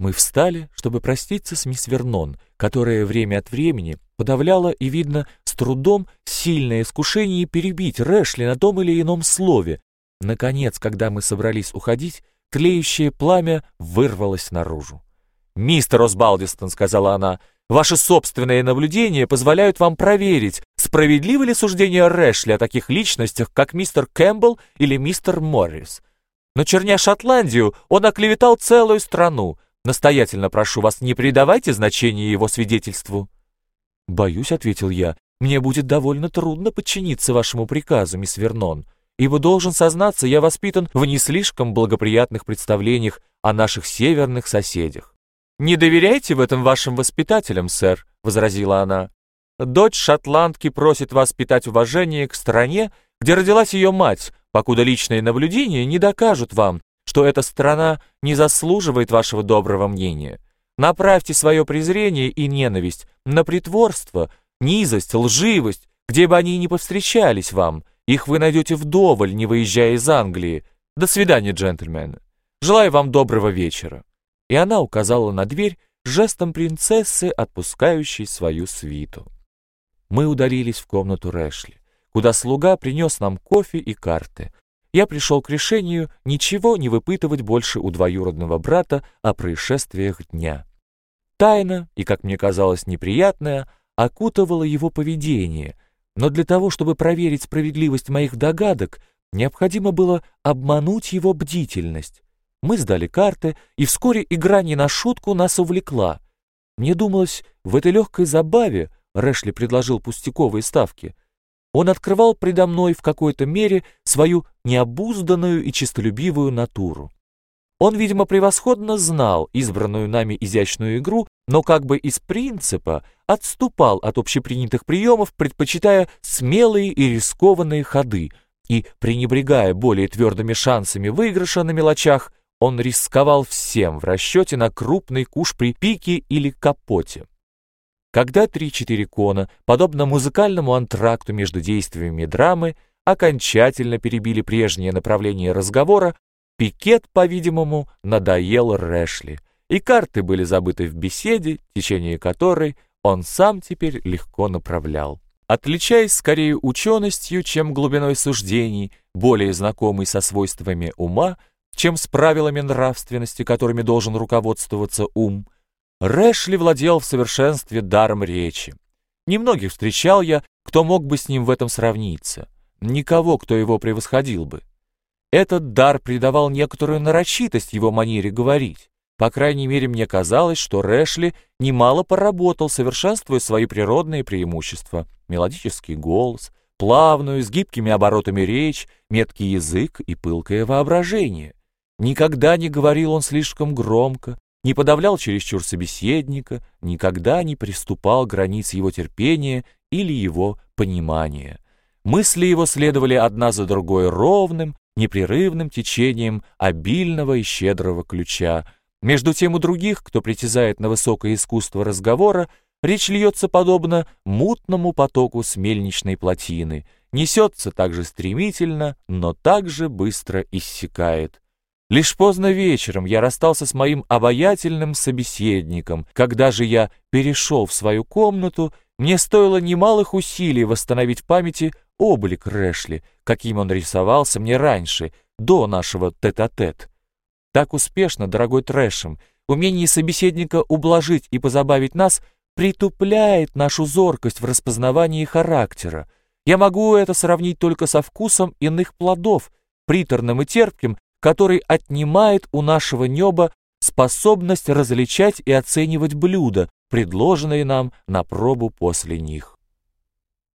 Мы встали, чтобы проститься с мисс Вернон, которая время от времени подавляла и, видно, с трудом сильное искушение перебить Рэшли на том или ином слове. Наконец, когда мы собрались уходить, тлеющее пламя вырвалось наружу. «Мистер Осбалдистон», — сказала она, — «ваши собственные наблюдения позволяют вам проверить, справедливо ли суждение Рэшли о таких личностях, как мистер Кэмпбелл или мистер Моррис. Но черня Шотландию, он оклеветал целую страну, Настоятельно прошу вас, не придавайте значения его свидетельству». «Боюсь», — ответил я, — «мне будет довольно трудно подчиниться вашему приказу, мисс Вернон, ибо должен сознаться, я воспитан в не слишком благоприятных представлениях о наших северных соседях». «Не доверяйте в этом вашим воспитателям, сэр», — возразила она. «Дочь шотландки просит вас питать уважение к стране, где родилась ее мать, покуда личные наблюдения не докажут вам, что эта страна не заслуживает вашего доброго мнения. Направьте свое презрение и ненависть на притворство, низость, лживость, где бы они ни повстречались вам. Их вы найдете вдоволь, не выезжая из Англии. До свидания, джентльмены. Желаю вам доброго вечера». И она указала на дверь жестом принцессы, отпускающей свою свиту. Мы удалились в комнату Рэшли, куда слуга принес нам кофе и карты я пришел к решению ничего не выпытывать больше у двоюродного брата о происшествиях дня. Тайна, и, как мне казалось, неприятная, окутывала его поведение, но для того, чтобы проверить справедливость моих догадок, необходимо было обмануть его бдительность. Мы сдали карты, и вскоре игра не на шутку нас увлекла. Мне думалось, в этой легкой забаве Рэшли предложил пустяковые ставки — он открывал предо мной в какой-то мере свою необузданную и честолюбивую натуру. Он, видимо, превосходно знал избранную нами изящную игру, но как бы из принципа отступал от общепринятых приемов, предпочитая смелые и рискованные ходы, и, пренебрегая более твердыми шансами выигрыша на мелочах, он рисковал всем в расчете на крупный куш при пике или капоте. Когда три-четыре кона, подобно музыкальному антракту между действиями драмы, окончательно перебили прежнее направление разговора, пикет, по-видимому, надоел Рэшли, и карты были забыты в беседе, в течение которой он сам теперь легко направлял. Отличаясь скорее ученостью, чем глубиной суждений, более знакомый со свойствами ума, чем с правилами нравственности, которыми должен руководствоваться ум, Рэшли владел в совершенстве даром речи. Немногих встречал я, кто мог бы с ним в этом сравниться. Никого, кто его превосходил бы. Этот дар придавал некоторую нарочитость его манере говорить. По крайней мере, мне казалось, что Рэшли немало поработал, совершенствуя свои природные преимущества. Мелодический голос, плавную, с гибкими оборотами речь, меткий язык и пылкое воображение. Никогда не говорил он слишком громко, не подавлял чересчур собеседника, никогда не приступал границ его терпения или его понимания. Мысли его следовали одна за другой ровным, непрерывным течением обильного и щедрого ключа. Между тем у других, кто притязает на высокое искусство разговора, речь льется подобно мутному потоку с мельничной плотины, несется так же стремительно, но так же быстро иссякает. Лишь поздно вечером я расстался с моим обаятельным собеседником. Когда же я перешел в свою комнату, мне стоило немалых усилий восстановить в памяти облик Рэшли, каким он рисовался мне раньше, до нашего тет-а-тет. -тет. Так успешно, дорогой Трэшем, умение собеседника ублажить и позабавить нас притупляет нашу зоркость в распознавании характера. Я могу это сравнить только со вкусом иных плодов, приторным и терпким, который отнимает у нашего неба способность различать и оценивать блюда, предложенные нам на пробу после них.